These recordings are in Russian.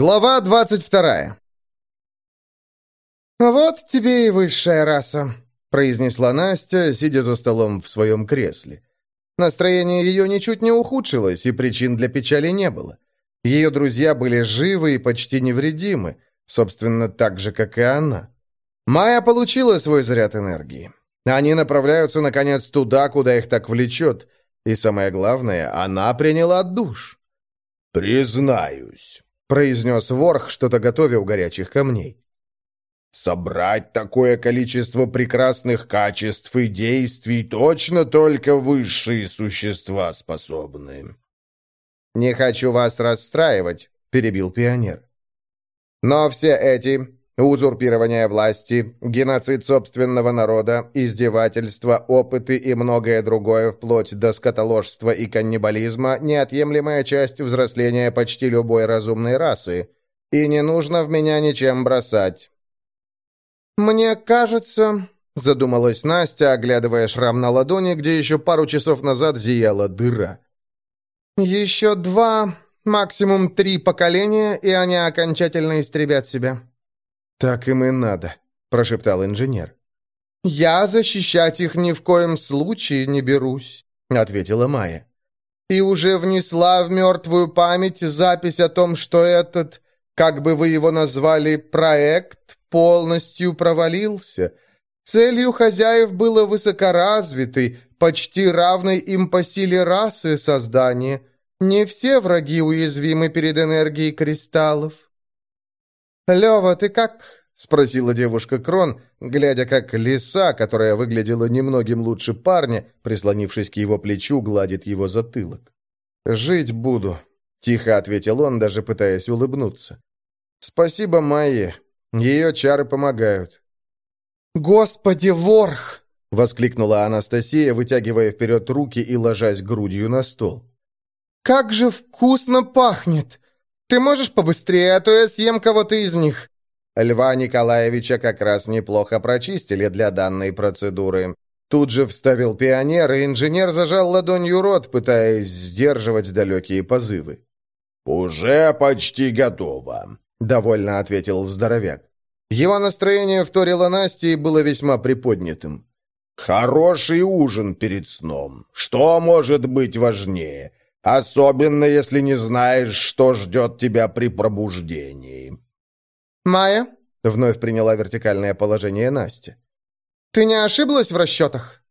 Глава 22 «Вот тебе и высшая раса», — произнесла Настя, сидя за столом в своем кресле. Настроение ее ничуть не ухудшилось, и причин для печали не было. Ее друзья были живы и почти невредимы, собственно, так же, как и она. Майя получила свой заряд энергии. Они направляются, наконец, туда, куда их так влечет. И самое главное, она приняла душ. «Признаюсь», произнес ворх, что-то готовя у горячих камней. «Собрать такое количество прекрасных качеств и действий точно только высшие существа способны». «Не хочу вас расстраивать», — перебил пионер. «Но все эти Узурпирование власти, геноцид собственного народа, издевательства, опыты и многое другое, вплоть до скотоложства и каннибализма, неотъемлемая часть взросления почти любой разумной расы. И не нужно в меня ничем бросать. «Мне кажется...» — задумалась Настя, оглядывая шрам на ладони, где еще пару часов назад зияла дыра. «Еще два, максимум три поколения, и они окончательно истребят себя». «Так им и надо», — прошептал инженер. «Я защищать их ни в коем случае не берусь», — ответила Майя. «И уже внесла в мертвую память запись о том, что этот, как бы вы его назвали, проект полностью провалился. Целью хозяев было высокоразвитый, почти равной им по силе расы создание. Не все враги уязвимы перед энергией кристаллов». «Лева, ты как?» — спросила девушка Крон, глядя, как лиса, которая выглядела немногим лучше парня, прислонившись к его плечу, гладит его затылок. «Жить буду», — тихо ответил он, даже пытаясь улыбнуться. «Спасибо Майе. Ее чары помогают». «Господи, ворх!» — воскликнула Анастасия, вытягивая вперед руки и ложась грудью на стол. «Как же вкусно пахнет! Ты можешь побыстрее, а то я съем кого-то из них». Льва Николаевича как раз неплохо прочистили для данной процедуры. Тут же вставил пионер, и инженер зажал ладонью рот, пытаясь сдерживать далекие позывы. «Уже почти готово», — довольно ответил здоровяк. Его настроение вторило Насте и было весьма приподнятым. «Хороший ужин перед сном. Что может быть важнее? Особенно, если не знаешь, что ждет тебя при пробуждении». «Майя?» — вновь приняла вертикальное положение Настя. «Ты не ошиблась в расчетах?»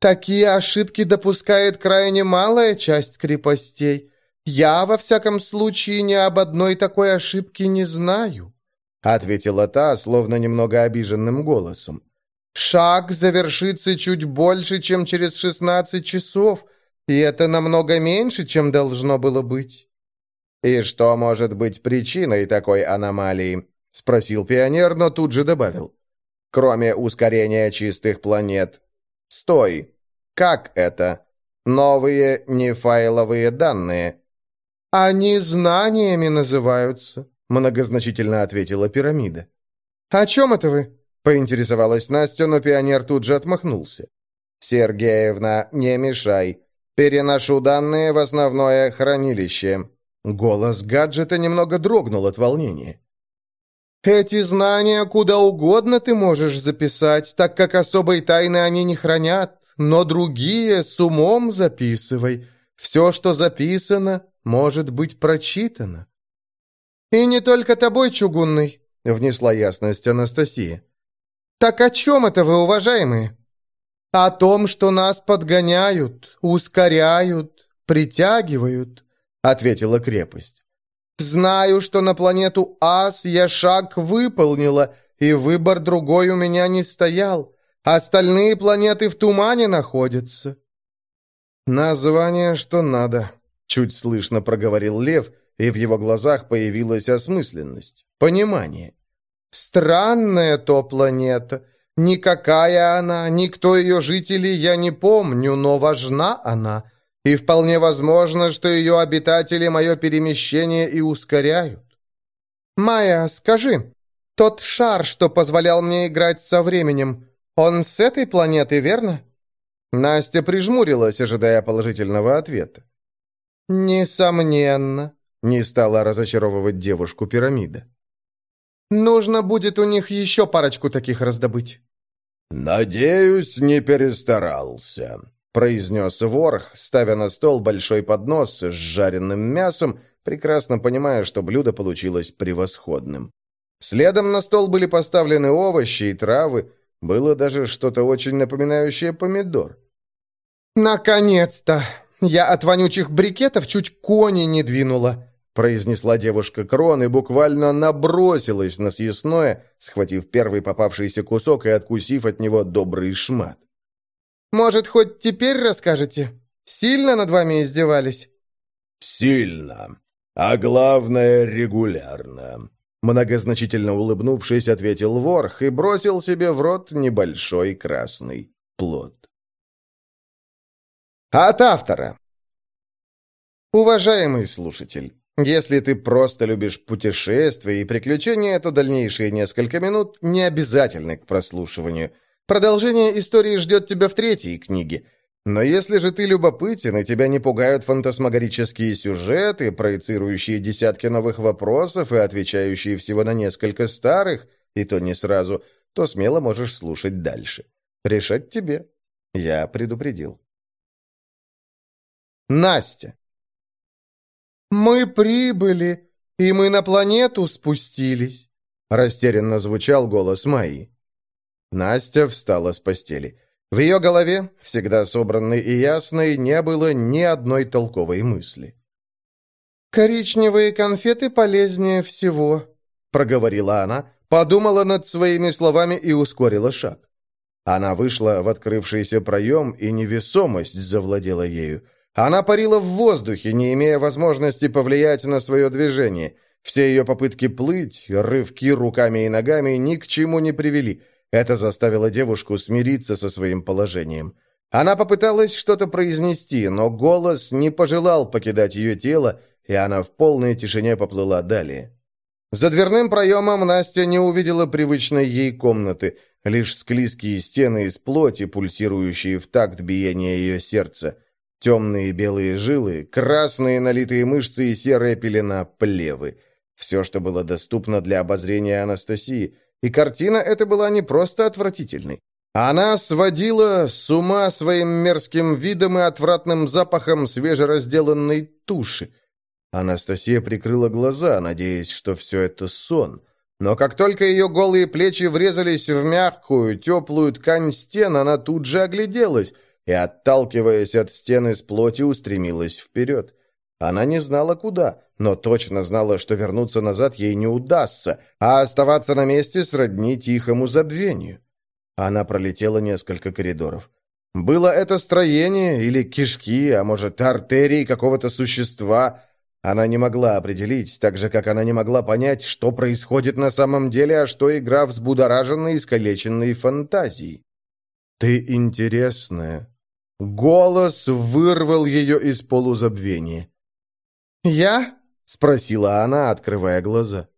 «Такие ошибки допускает крайне малая часть крепостей. Я, во всяком случае, ни об одной такой ошибке не знаю», — ответила та, словно немного обиженным голосом. «Шаг завершится чуть больше, чем через шестнадцать часов, и это намного меньше, чем должно было быть». «И что может быть причиной такой аномалии?» — спросил пионер, но тут же добавил. «Кроме ускорения чистых планет. Стой! Как это? Новые нефайловые данные?» «Они знаниями называются», — многозначительно ответила пирамида. «О чем это вы?» — поинтересовалась Настя, но пионер тут же отмахнулся. «Сергеевна, не мешай. Переношу данные в основное хранилище». Голос гаджета немного дрогнул от волнения. «Эти знания куда угодно ты можешь записать, так как особой тайны они не хранят, но другие с умом записывай. Все, что записано, может быть прочитано». «И не только тобой, чугунный», — внесла ясность Анастасия. «Так о чем это вы, уважаемые?» О том, что нас подгоняют, ускоряют, притягивают, ответила крепость. Знаю, что на планету Ас я шаг выполнила, и выбор другой у меня не стоял. Остальные планеты в тумане находятся. Название, что надо, чуть слышно проговорил Лев, и в его глазах появилась осмысленность, понимание. Странная то планета, Никакая она, никто ее жителей я не помню, но важна она, и вполне возможно, что ее обитатели мое перемещение и ускоряют. Майя, скажи, тот шар, что позволял мне играть со временем, он с этой планеты, верно?» Настя прижмурилась, ожидая положительного ответа. «Несомненно», Не стала разочаровывать девушку пирамида. «Нужно будет у них еще парочку таких раздобыть». «Надеюсь, не перестарался», — произнес ворх, ставя на стол большой поднос с жареным мясом, прекрасно понимая, что блюдо получилось превосходным. Следом на стол были поставлены овощи и травы, было даже что-то очень напоминающее помидор. «Наконец-то! Я от вонючих брикетов чуть кони не двинула!» Произнесла девушка Крон и буквально набросилась на съестное, схватив первый попавшийся кусок и откусив от него добрый шмат. «Может, хоть теперь расскажете? Сильно над вами издевались?» «Сильно. А главное, регулярно», Многозначительно улыбнувшись, ответил ворх и бросил себе в рот небольшой красный плод. От автора. Уважаемый слушатель, если ты просто любишь путешествия и приключения, то дальнейшие несколько минут не обязательны к прослушиванию. Продолжение истории ждет тебя в третьей книге – но если же ты любопытен, и тебя не пугают фантасмагорические сюжеты, проецирующие десятки новых вопросов и отвечающие всего на несколько старых, и то не сразу, то смело можешь слушать дальше. Решать тебе. Я предупредил. Настя. «Мы прибыли, и мы на планету спустились», — растерянно звучал голос Майи. Настя встала с постели. В ее голове, всегда собранной и ясной, не было ни одной толковой мысли. «Коричневые конфеты полезнее всего», — проговорила она, подумала над своими словами и ускорила шаг. Она вышла в открывшийся проем, и невесомость завладела ею. Она парила в воздухе, не имея возможности повлиять на свое движение. Все ее попытки плыть, рывки руками и ногами ни к чему не привели — это заставило девушку смириться со своим положением. Она попыталась что-то произнести, но голос не пожелал покидать ее тело, и она в полной тишине поплыла далее. За дверным проемом Настя не увидела привычной ей комнаты, лишь склизкие стены из плоти, пульсирующие в такт биения ее сердца, темные белые жилы, красные налитые мышцы и серая пелена плевы. Все, что было доступно для обозрения Анастасии, и картина эта была не просто отвратительной. Она сводила с ума своим мерзким видом и отвратным запахом свежеразделанной туши. Анастасия прикрыла глаза, надеясь, что все это сон. Но как только ее голые плечи врезались в мягкую, теплую ткань стен, она тут же огляделась и, отталкиваясь от стены с плоти, устремилась вперед. Она не знала, куда, но точно знала, что вернуться назад ей не удастся, а оставаться на месте сродни тихому забвению. Она пролетела несколько коридоров. Было это строение или кишки, а может, артерии какого-то существа. Она не могла определить, так же, как она не могла понять, что происходит на самом деле, а что игра взбудораженной, искалеченной фантазией. «Ты интересная». Голос вырвал ее из полузабвения. «Я?» — спросила она, открывая глаза.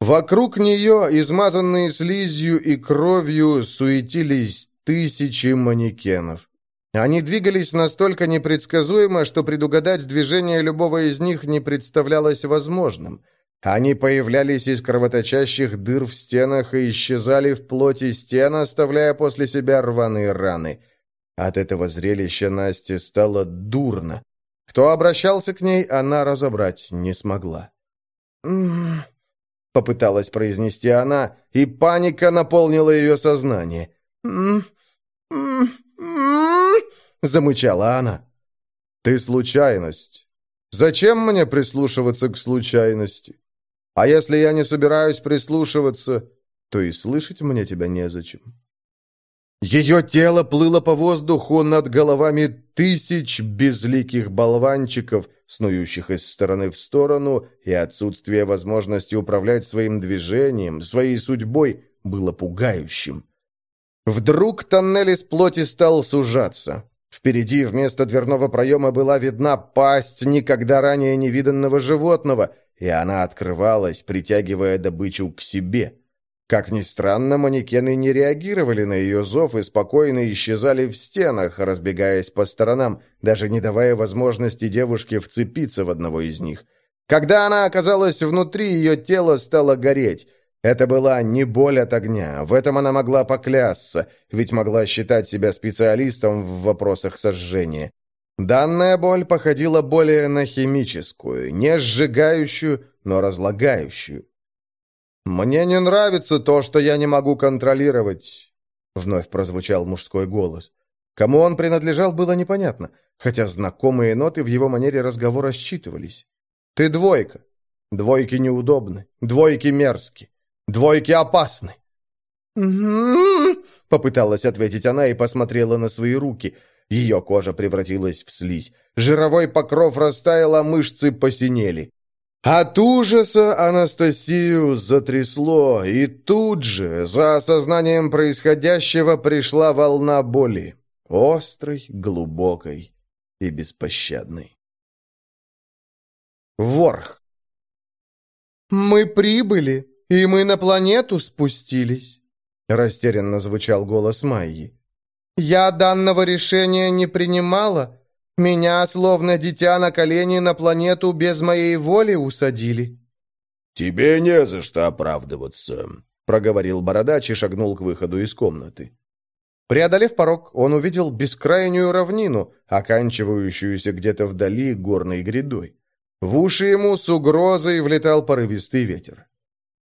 Вокруг нее, измазанные слизью и кровью, суетились тысячи манекенов. Они двигались настолько непредсказуемо, что предугадать движение любого из них не представлялось возможным. Они появлялись из кровоточащих дыр в стенах и исчезали в плоти стен, оставляя после себя рваные раны. От этого зрелища Насте стало дурно. Кто обращался к ней, она разобрать не смогла. «М-м-м», попыталась произнести она, и паника наполнила ее сознание. Замычала она. «Ты случайность. Зачем мне прислушиваться к случайности? А если я не собираюсь прислушиваться, то и слышать мне тебя незачем». Ее тело плыло по воздуху над головами тысяч безликих болванчиков, снующих из стороны в сторону, и отсутствие возможности управлять своим движением, своей судьбой, было пугающим. Вдруг тоннель из плоти стал сужаться. Впереди вместо дверного проема была видна пасть никогда ранее невиданного животного, и она открывалась, притягивая добычу к себе. Как ни странно, манекены не реагировали на ее зов и спокойно исчезали в стенах, разбегаясь по сторонам, даже не давая возможности девушке вцепиться в одного из них. Когда она оказалась внутри, ее тело стало гореть. Это была не боль от огня, в этом она могла поклясться, ведь могла считать себя специалистом в вопросах сожжения. Данная боль походила более на химическую, не сжигающую, но разлагающую. «Мне не нравится то, что я не могу контролировать», — вновь прозвучал мужской голос. Кому он принадлежал, было непонятно, хотя знакомые ноты в его манере разговора считывались. «Ты двойка. Двойки неудобны, двойки мерзки, двойки опасны». попыталась ответить она и посмотрела на свои руки. Ее кожа превратилась в слизь. Жировой покров растаял, а мышцы посинели. От ужаса Анастасию затрясло, и тут же, за осознанием происходящего, пришла волна боли. Острой, глубокой и беспощадной. Ворх. «Мы прибыли, и мы на планету спустились», — растерянно звучал голос Майи. «Я данного решения не принимала. Меня, словно дитя на колени, на планету без моей воли усадили». «Тебе не за что оправдываться», — проговорил Бородач и шагнул к выходу из комнаты. Преодолев порог, он увидел бескрайнюю равнину, оканчивающуюся где-то вдали горной грядой. В уши ему с угрозой влетал порывистый ветер.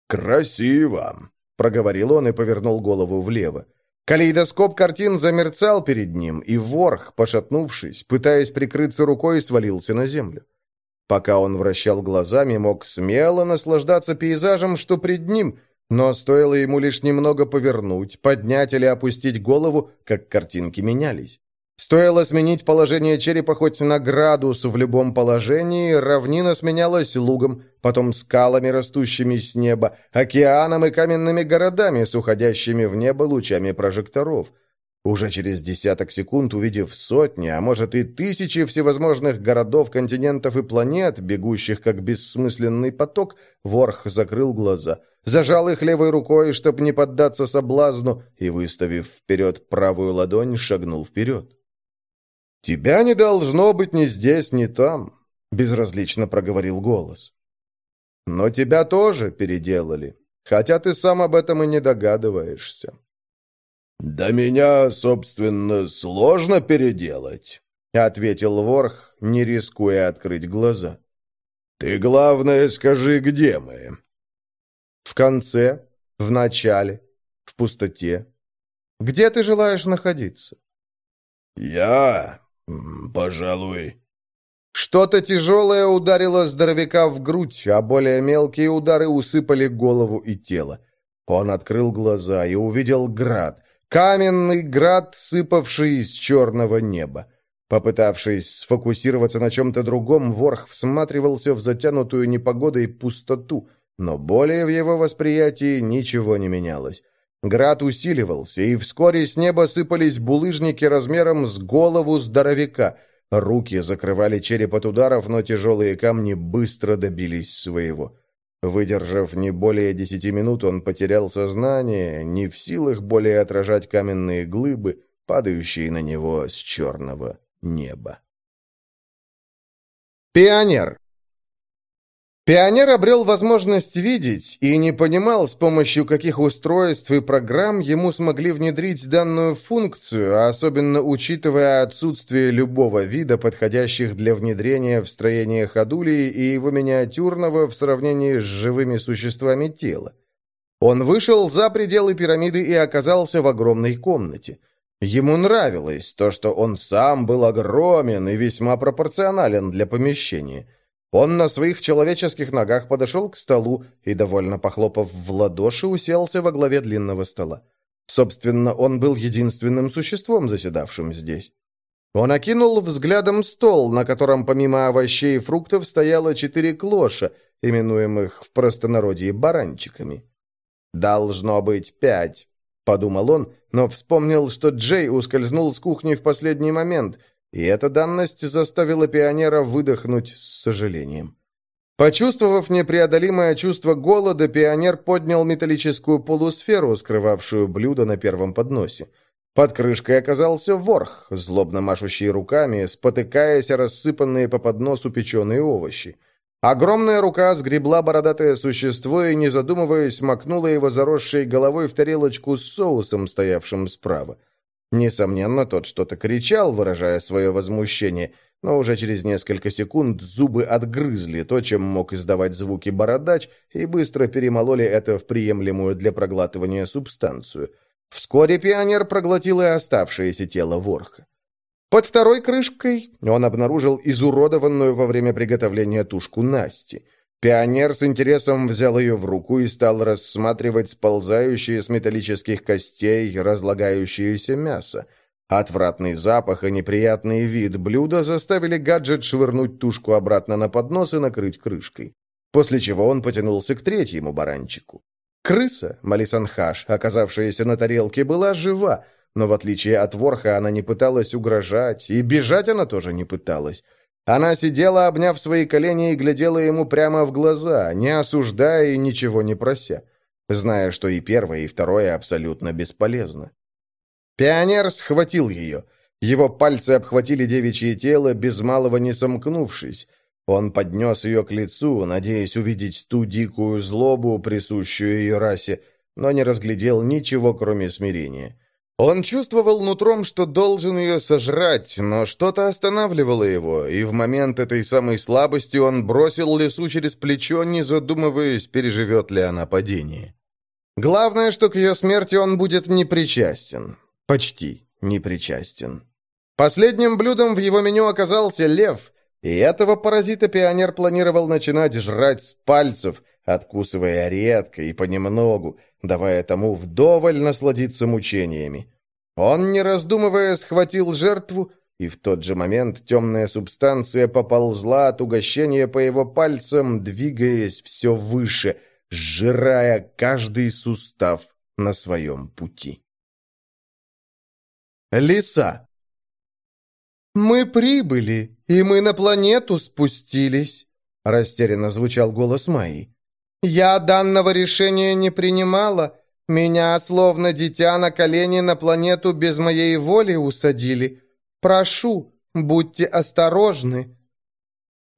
«Красиво!» — проговорил он и повернул голову влево. Калейдоскоп картин замерцал перед ним, и ворх, пошатнувшись, пытаясь прикрыться рукой, свалился на землю. Пока он вращал глазами, мог смело наслаждаться пейзажем, что пред ним, но стоило ему лишь немного повернуть, поднять или опустить голову, как картинки менялись. Стоило сменить положение черепа хоть на градус в любом положении, равнина сменялась лугом, потом скалами, растущими с неба, океаном и каменными городами с уходящими в небо лучами прожекторов. Уже через десяток секунд, увидев сотни, а может и тысячи всевозможных городов, континентов и планет, бегущих как бессмысленный поток, Ворх закрыл глаза, зажал их левой рукой, чтобы не поддаться соблазну, и, выставив вперед правую ладонь, шагнул вперед. «Тебя не должно быть ни здесь, ни там», — безразлично проговорил голос. «Но тебя тоже переделали, хотя ты сам об этом и не догадываешься». «Да меня, собственно, сложно переделать», — ответил Ворх, не рискуя открыть глаза. «Ты, главное, скажи, где мы?» «В конце, в начале, в пустоте. Где ты желаешь находиться?» «Я «Пожалуй». Что-то тяжелое ударило здоровяка в грудь, а более мелкие удары усыпали голову и тело. Он открыл глаза и увидел град. Каменный град, сыпавший из черного неба. Попытавшись сфокусироваться на чем-то другом, Ворх всматривался в затянутую непогодой пустоту, но более в его восприятии ничего не менялось. Град усиливался, и вскоре с неба сыпались булыжники размером с голову здоровяка. Руки закрывали череп от ударов, но тяжелые камни быстро добились своего. Выдержав не более десяти минут, он потерял сознание, не в силах более отражать каменные глыбы, падающие на него с черного неба. Пионер Пионер обрел возможность видеть и не понимал, с помощью каких устройств и программ ему смогли внедрить данную функцию, особенно учитывая отсутствие любого вида, подходящих для внедрения в строение ходулей и его миниатюрного в сравнении с живыми существами тела. Он вышел за пределы пирамиды и оказался в огромной комнате. Ему нравилось то, что он сам был огромен и весьма пропорционален для помещения – он на своих человеческих ногах подошел к столу и, довольно похлопав в ладоши, уселся во главе длинного стола. Собственно, он был единственным существом, заседавшим здесь. Он окинул взглядом стол, на котором помимо овощей и фруктов стояло четыре клоша, именуемых в простонародье баранчиками. «Должно быть пять», — подумал он, но вспомнил, что Джей ускользнул с кухни в последний момент — и эта данность заставила пионера выдохнуть с сожалением. Почувствовав непреодолимое чувство голода, пионер поднял металлическую полусферу, скрывавшую блюдо на первом подносе. Под крышкой оказался ворх, злобно машущий руками, спотыкаясь о рассыпанные по подносу печеные овощи. Огромная рука сгребла бородатое существо и, не задумываясь, макнула его заросшей головой в тарелочку с соусом, стоявшим справа. Несомненно, тот что-то кричал, выражая свое возмущение, но уже через несколько секунд зубы отгрызли то, чем мог издавать звуки бородач, и быстро перемололи это в приемлемую для проглатывания субстанцию. Вскоре пионер проглотил и оставшееся тело ворха. Под второй крышкой он обнаружил изуродованную во время приготовления тушку Насти. Пионер с интересом взял ее в руку и стал рассматривать сползающие с металлических костей разлагающееся мясо. Отвратный запах и неприятный вид блюда заставили гаджет швырнуть тушку обратно на поднос и накрыть крышкой. После чего он потянулся к третьему баранчику. Крыса, Малисанхаш, оказавшаяся на тарелке, была жива, но в отличие от Ворха она не пыталась угрожать, и бежать она тоже не пыталась. Она сидела, обняв свои колени, и глядела ему прямо в глаза, не осуждая и ничего не прося, зная, что и первое, и второе абсолютно бесполезно. Пионер схватил ее. Его пальцы обхватили девичье тело, без малого не сомкнувшись. Он поднес ее к лицу, надеясь увидеть ту дикую злобу, присущую ее расе, но не разглядел ничего, кроме смирения. Он чувствовал нутром, что должен ее сожрать, но что-то останавливало его, и в момент этой самой слабости он бросил лесу через плечо, не задумываясь, переживет ли она падение. Главное, что к ее смерти он будет непричастен. Почти непричастен. Последним блюдом в его меню оказался лев, и этого паразита пионер планировал начинать жрать с пальцев, откусывая редко и понемногу, давая тому вдоволь насладиться мучениями. Он, не раздумывая, схватил жертву, и в тот же момент темная субстанция поползла от угощения по его пальцам, двигаясь все выше, сжирая каждый сустав на своем пути. Лиса. «Мы прибыли, и мы на планету спустились», — растерянно звучал голос Майи. Я данного решения не принимала. Меня, словно дитя на колени, на планету без моей воли усадили. Прошу, будьте осторожны».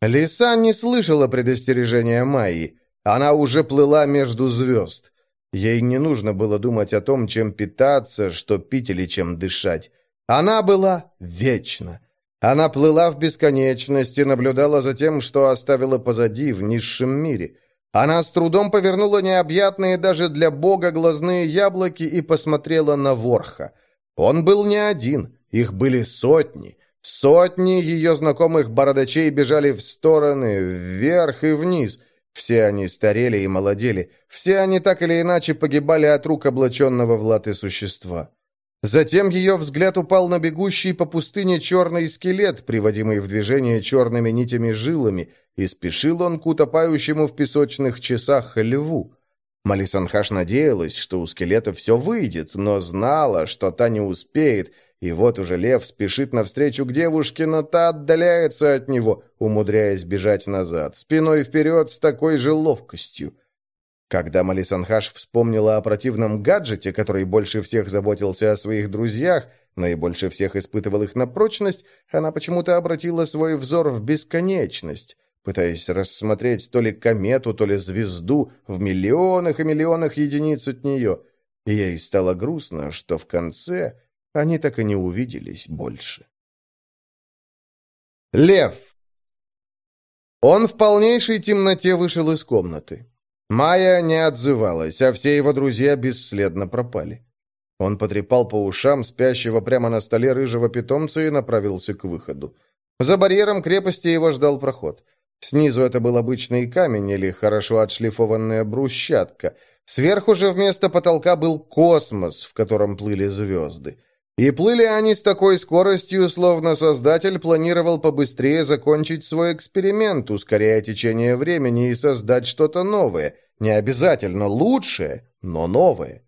Лиса не слышала предостережения Майи. Она уже плыла между звезд. Ей не нужно было думать о том, чем питаться, что пить или чем дышать. Она была вечна. Она плыла в бесконечности, наблюдала за тем, что оставила позади в низшем мире – она с трудом повернула необъятные даже для бога глазные яблоки и посмотрела на Ворха. Он был не один, их были сотни. Сотни ее знакомых бородачей бежали в стороны, вверх и вниз. Все они старели и молодели. Все они так или иначе погибали от рук облаченного в латы существа. Затем ее взгляд упал на бегущий по пустыне черный скелет, приводимый в движение черными нитями-жилами, и спешил он к утопающему в песочных часах льву. Малисанхаш надеялась, что у скелета все выйдет, но знала, что та не успеет, и вот уже лев спешит навстречу к девушке, но та отдаляется от него, умудряясь бежать назад, спиной вперед с такой же ловкостью. Когда Малисанхаш вспомнила о противном гаджете, который больше всех заботился о своих друзьях, но и больше всех испытывал их на прочность, она почему-то обратила свой взор в бесконечность, пытаясь рассмотреть то ли комету, то ли звезду в миллионах и миллионах единиц от нее. И ей стало грустно, что в конце они так и не увиделись больше. Лев. Он в полнейшей темноте вышел из комнаты. Майя не отзывалась, а все его друзья бесследно пропали. Он потрепал по ушам спящего прямо на столе рыжего питомца и направился к выходу. За барьером крепости его ждал проход. Снизу это был обычный камень или хорошо отшлифованная брусчатка. Сверху же вместо потолка был космос, в котором плыли звезды. И плыли они с такой скоростью, словно создатель планировал побыстрее закончить свой эксперимент, ускоряя течение времени и создать что-то новое. Не обязательно лучшее, но новое.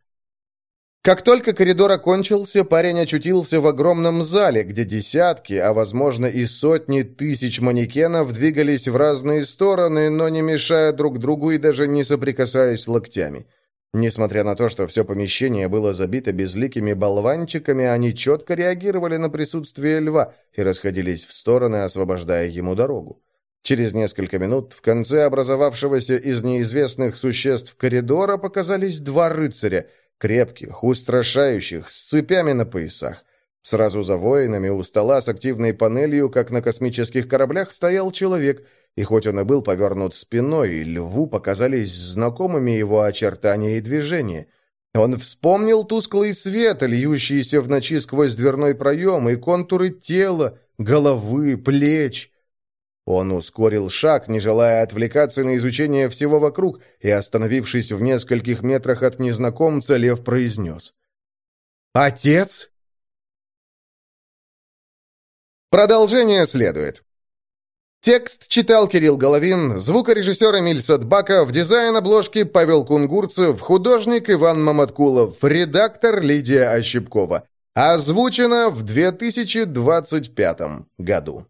Как только коридор окончился, парень очутился в огромном зале, где десятки, а возможно и сотни тысяч манекенов двигались в разные стороны, но не мешая друг другу и даже не соприкасаясь локтями. Несмотря на то, что все помещение было забито безликими болванчиками, они четко реагировали на присутствие льва и расходились в стороны, освобождая ему дорогу. Через несколько минут в конце образовавшегося из неизвестных существ коридора показались два рыцаря, крепких, устрашающих, с цепями на поясах. Сразу за воинами у стола с активной панелью, как на космических кораблях, стоял человек, и хоть он и был повернут спиной, льву показались знакомыми его очертания и движения. Он вспомнил тусклый свет, льющийся в ночи сквозь дверной проем, и контуры тела, головы, плеч. Он ускорил шаг, не желая отвлекаться на изучение всего вокруг, и, остановившись в нескольких метрах от незнакомца, лев произнес. «Отец?» Продолжение следует. Текст читал Кирилл Головин, звукорежиссер Эмиль Садбаков, дизайн обложки Павел Кунгурцев, художник Иван Маматкулов, редактор Лидия Ощепкова. Озвучено в 2025 году.